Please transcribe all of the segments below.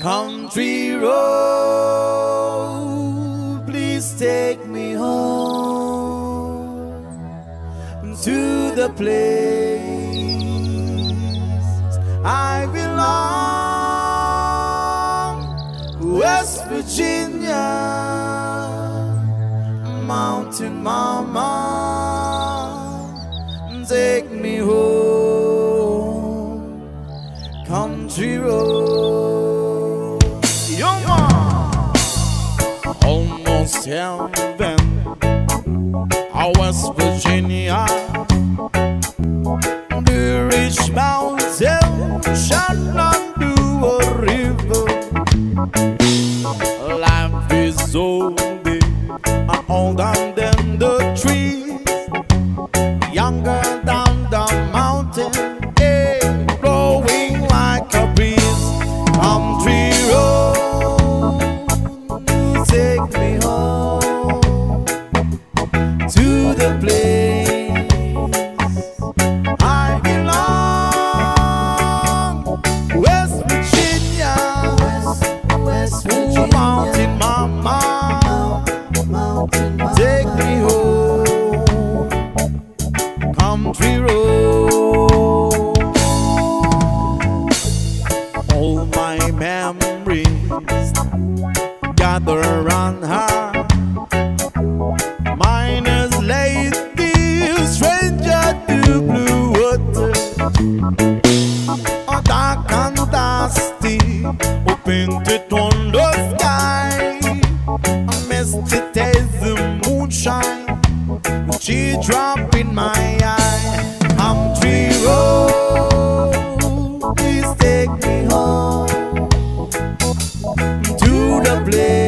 Country road, please take me home to the place I belong, West Virginia, Mountain Mama, take me home, country road. tell heaven. Our West Virginia, the rich mountain shall not blé.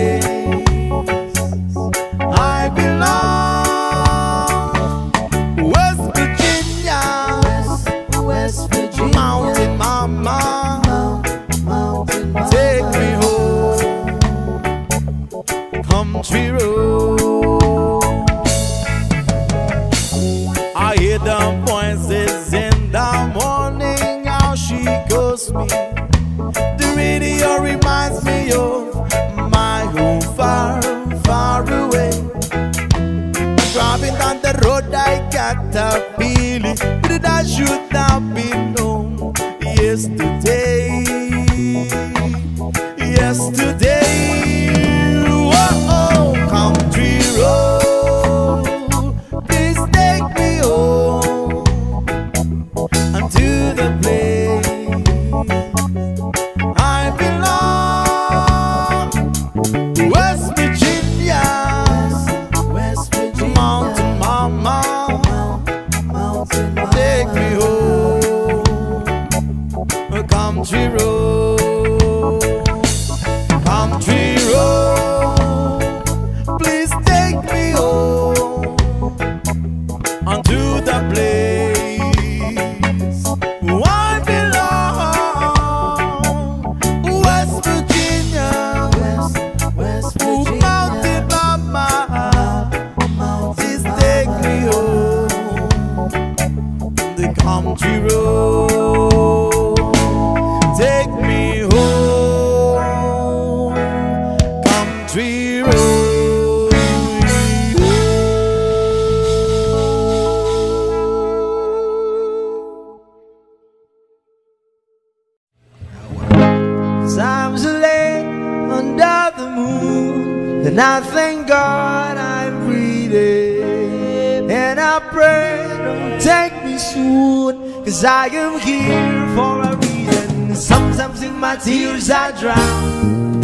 God, I'm breathing, And I pray, don't take me soon, cause I am here for a reason. Sometimes in my tears I drown,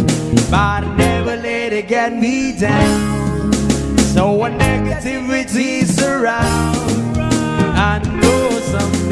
but I never let it get me down. So when negativity surrounds, I know something.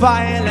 Midnight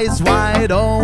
eyes wide open.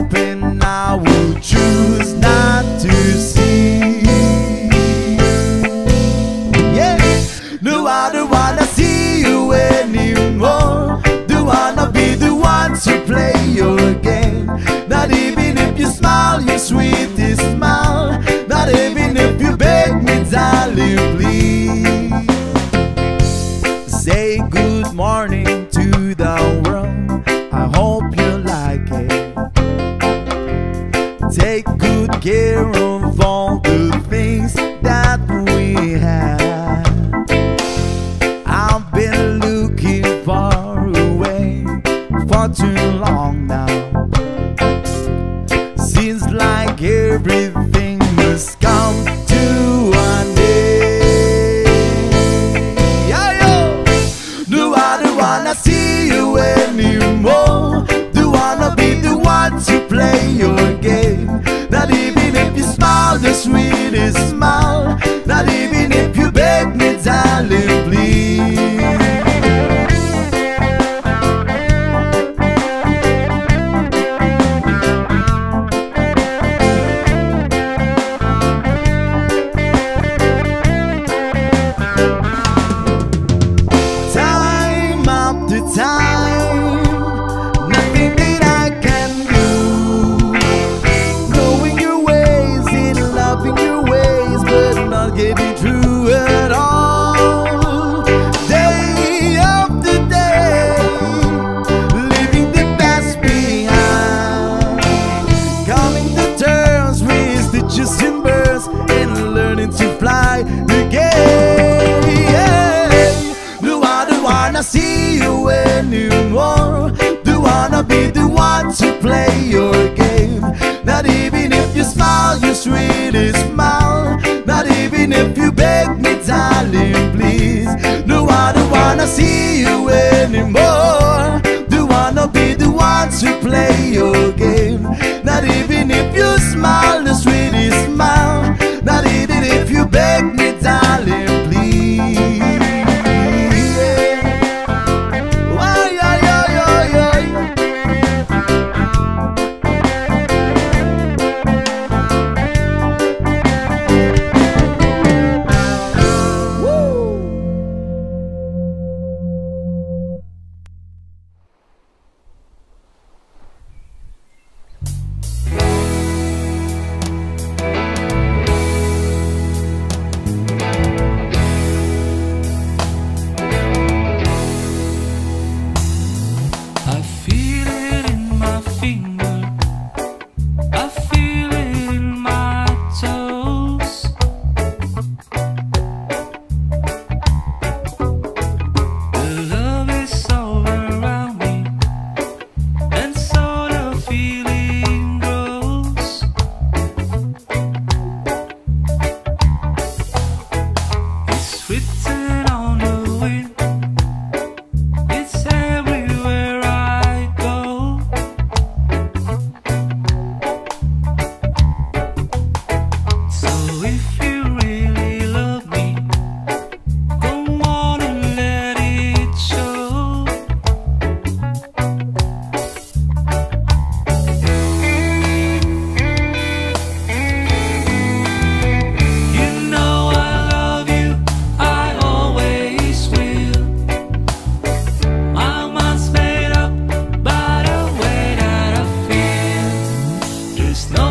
wanna be the one to play your game. Not even if you smile, you really smile. Not even if you beg me, darling. no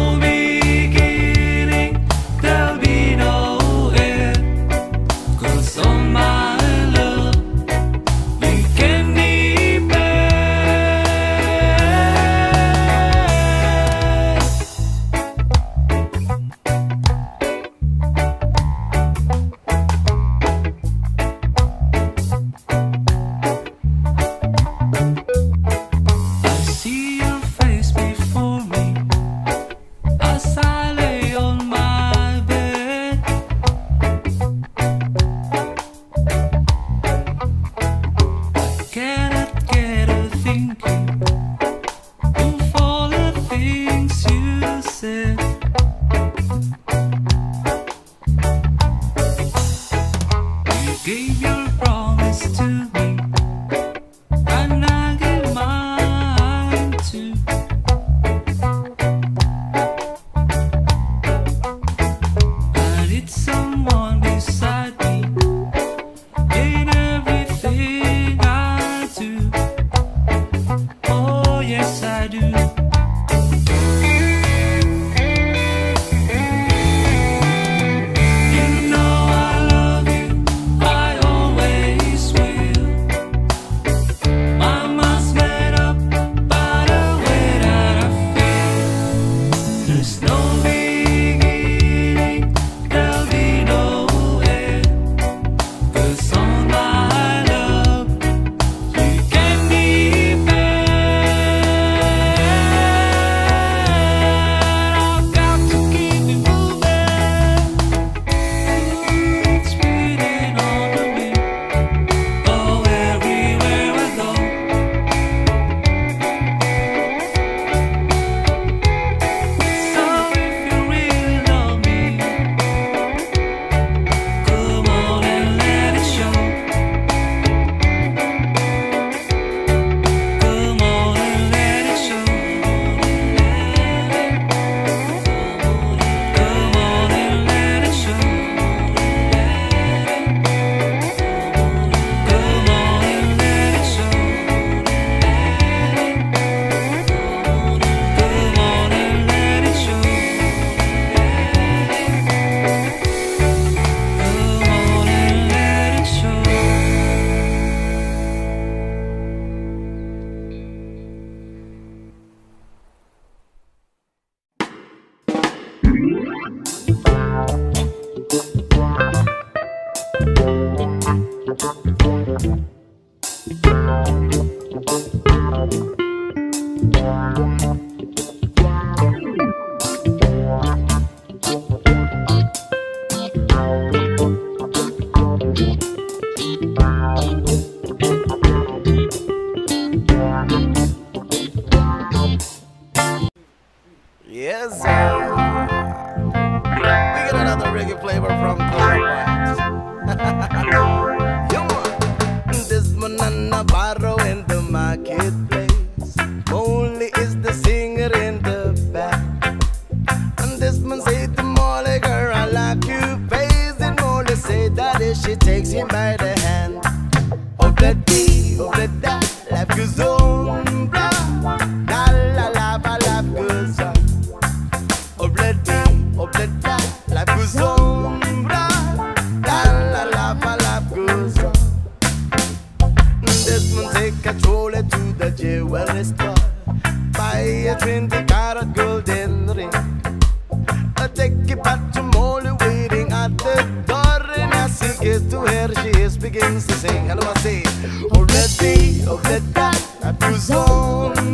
begins to sing. Hello, I say, oh, red day, oh, red dot, I do on.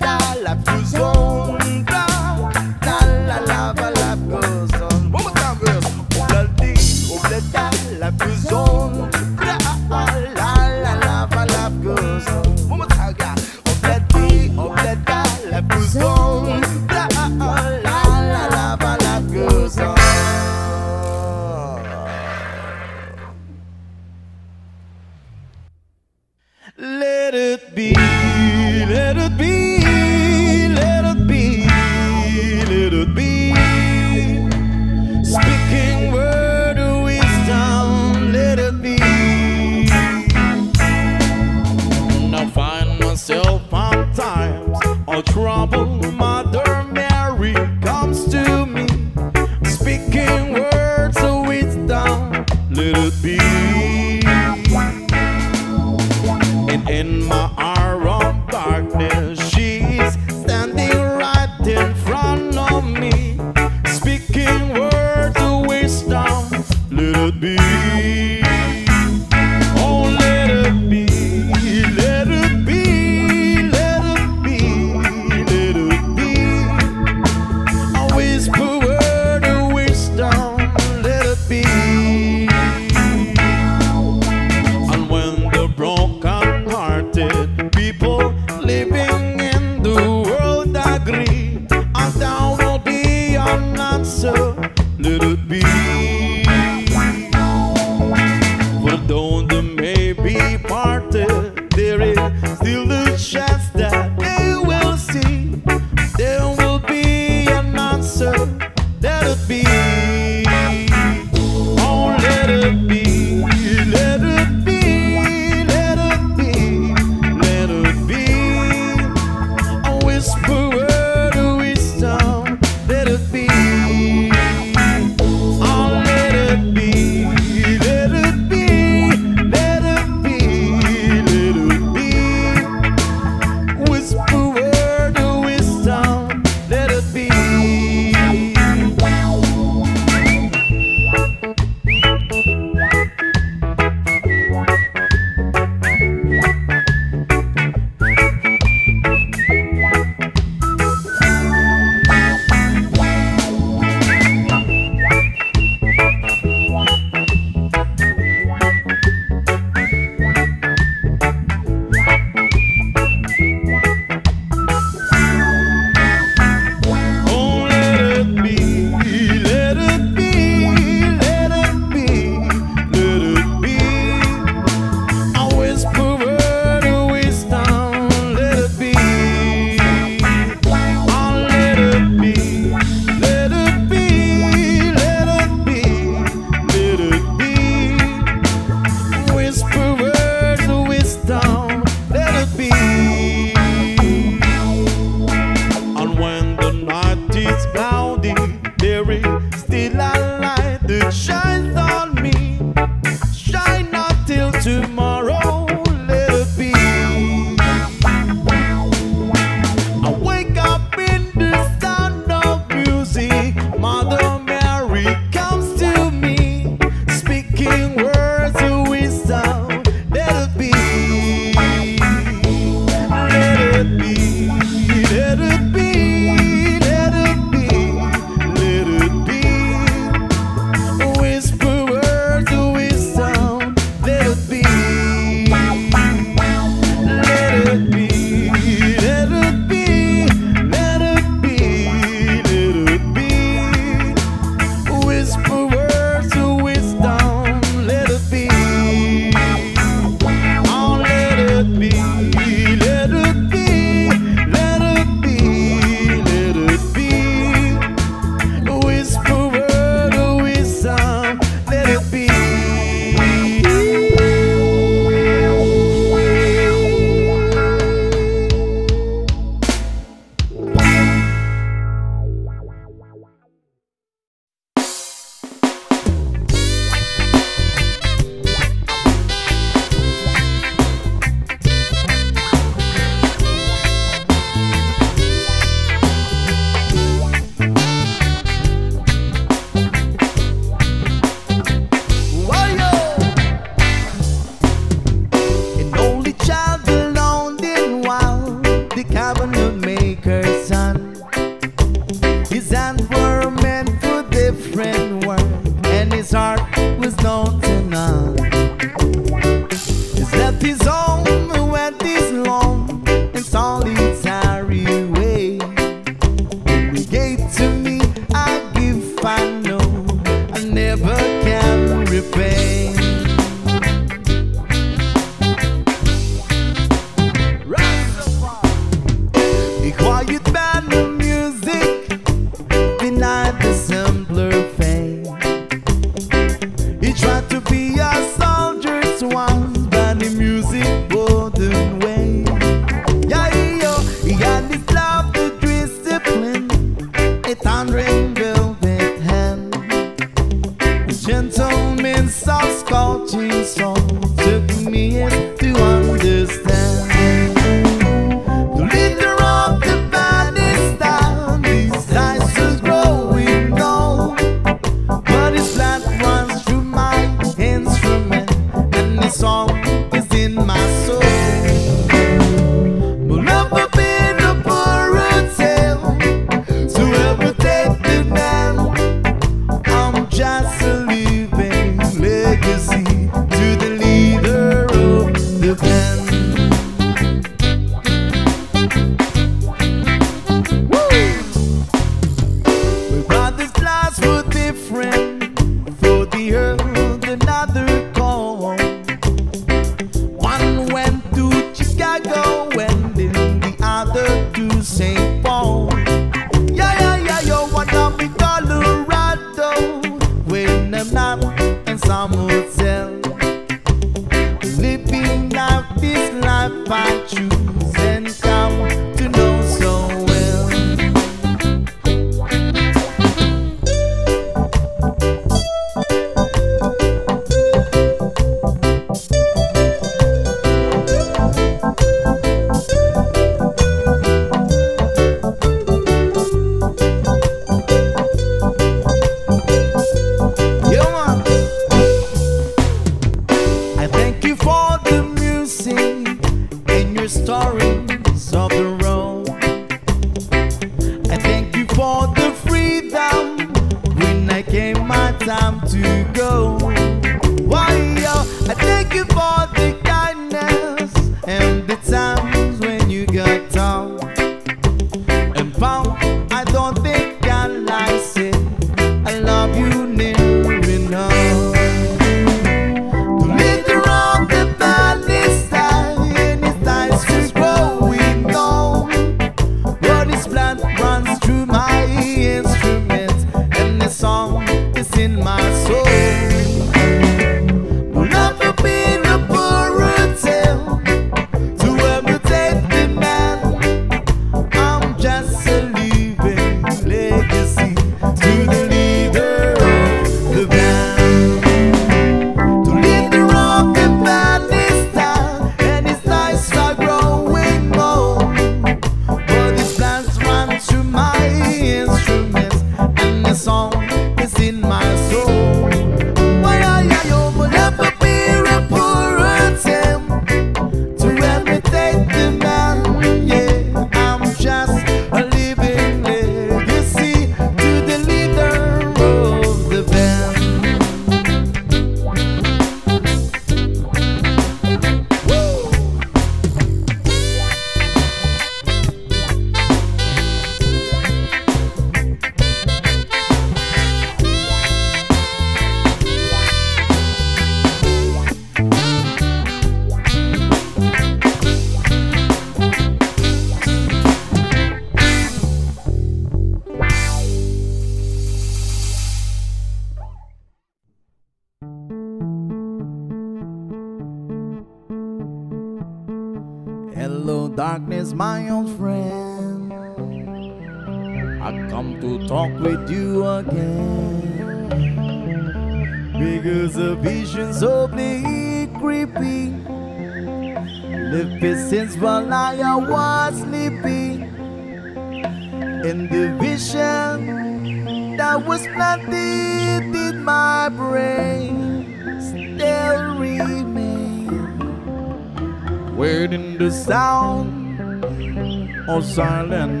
And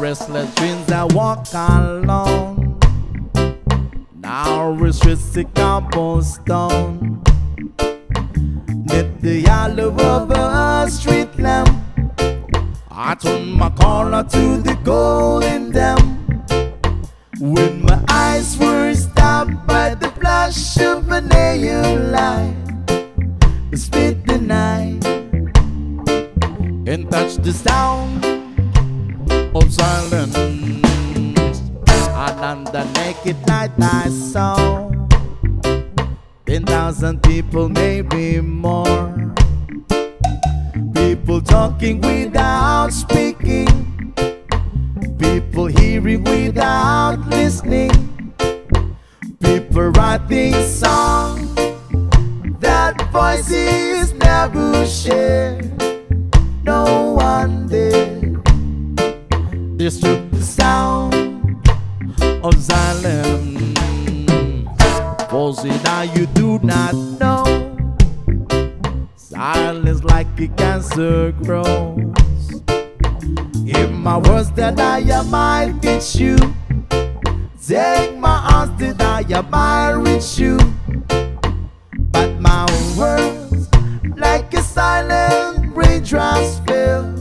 restless dreams that walk along And the naked night I saw ten thousand people, maybe more. People talking without speaking, people hearing without listening, people writing songs that voices never shared no one did. Disturb the sound of For see now you do not know. Silence like a cancer grows. If my words that I am might get you. Take my arms that I am might reach you. But my words like a silent raindrops fills.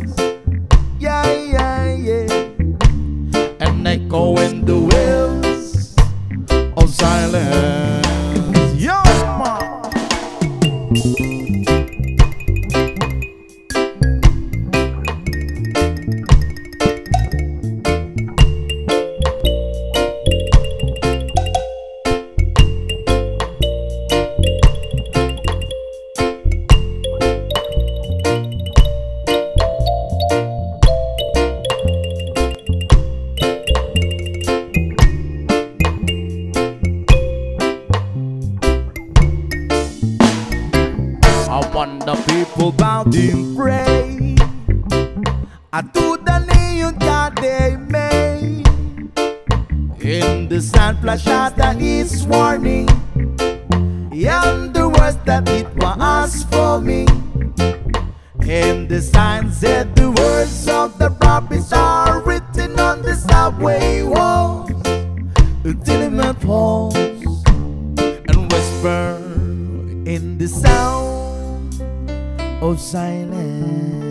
Falls and whisper in the sound of silence.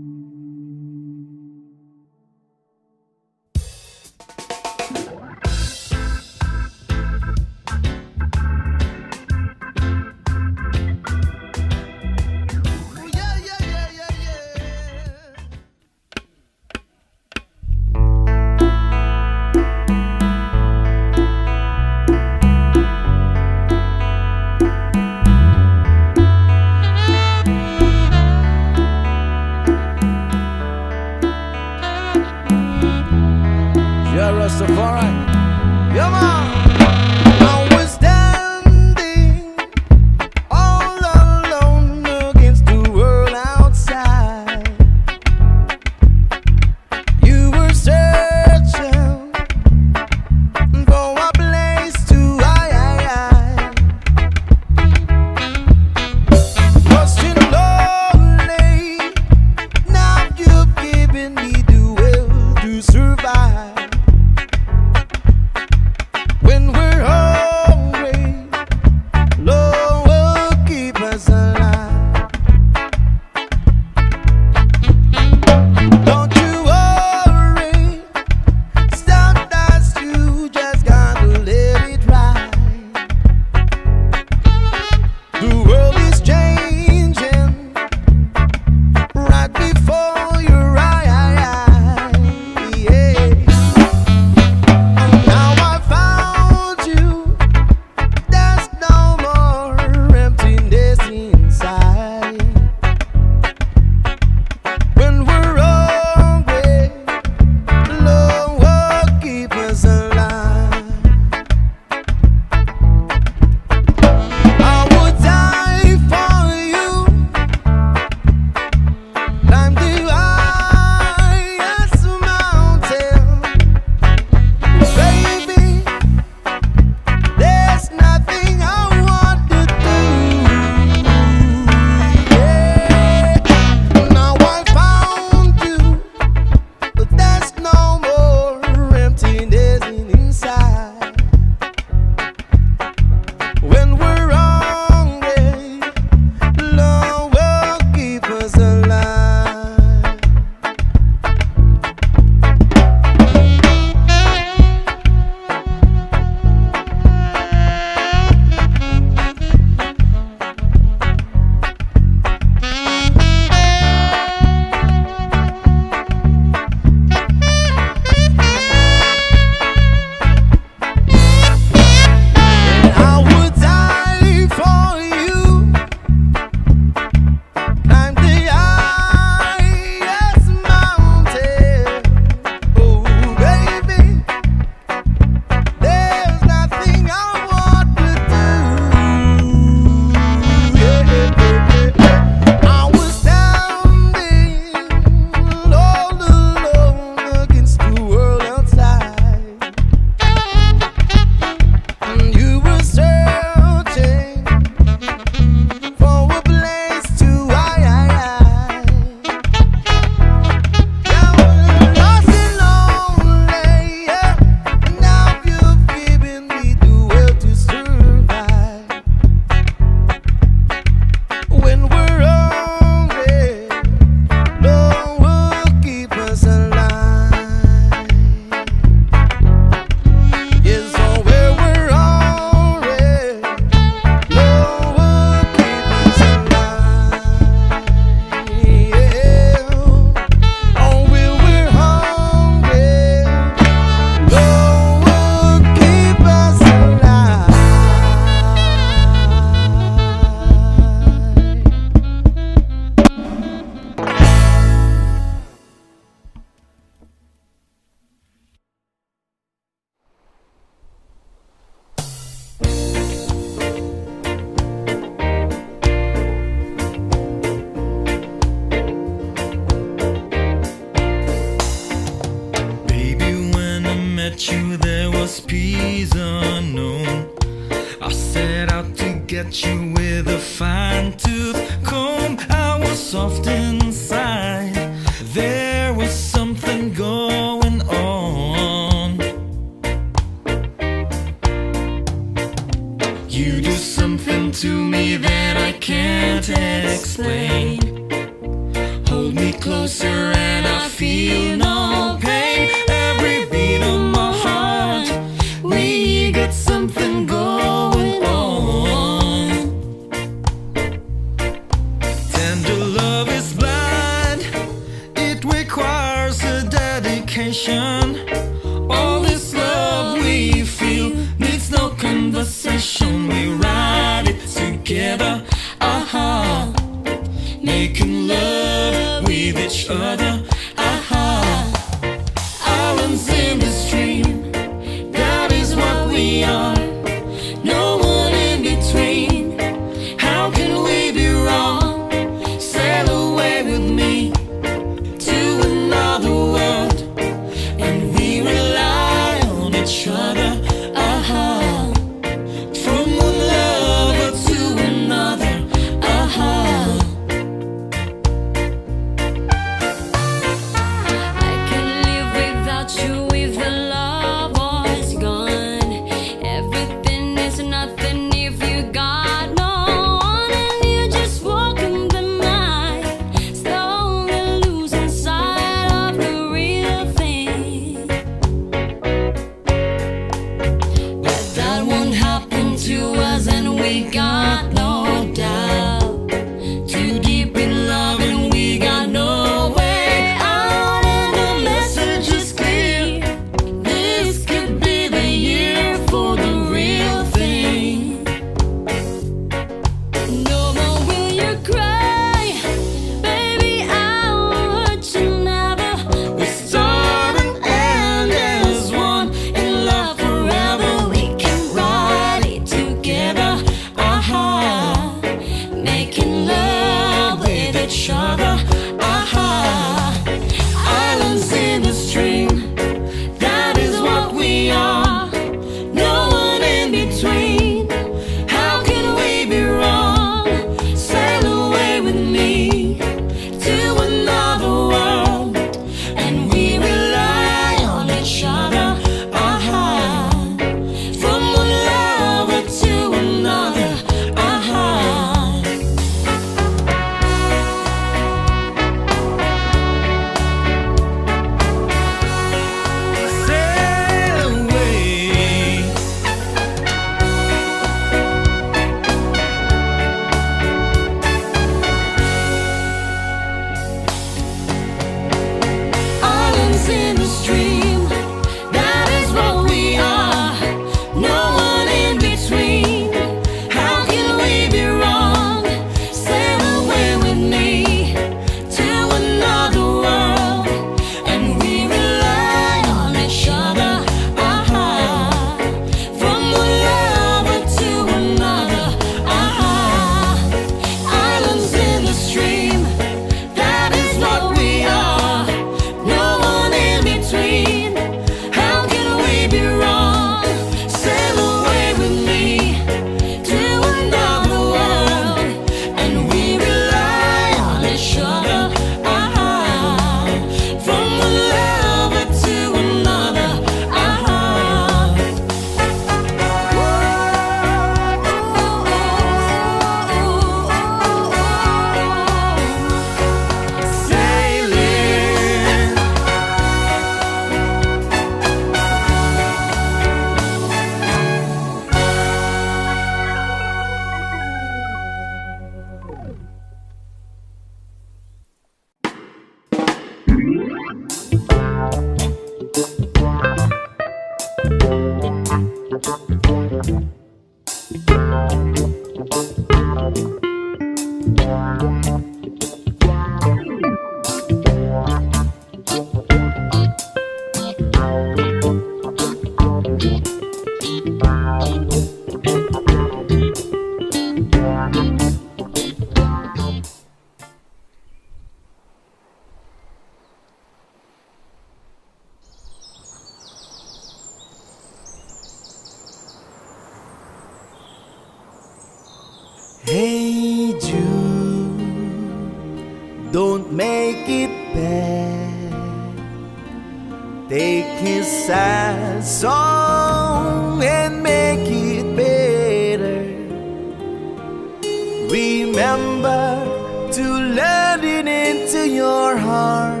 Remember to let it into your heart.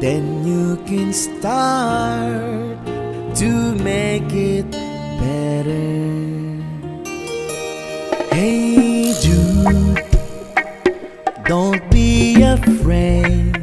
Then you can start to make it better. Hey, Jude, don't be afraid.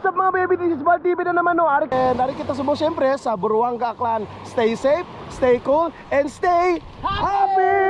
What's up mga baby? This is Val TV na naman no. Ari, and eh, ari kita sa mo siyempre sa Buruanga Clan. Stay safe, stay cool, and stay happy! happy!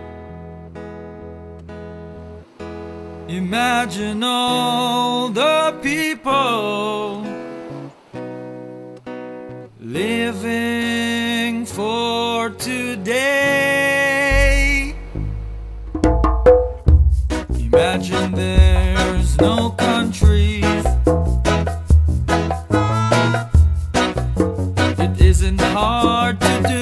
Imagine all the people living for today. Imagine there's no countries. It isn't hard to do.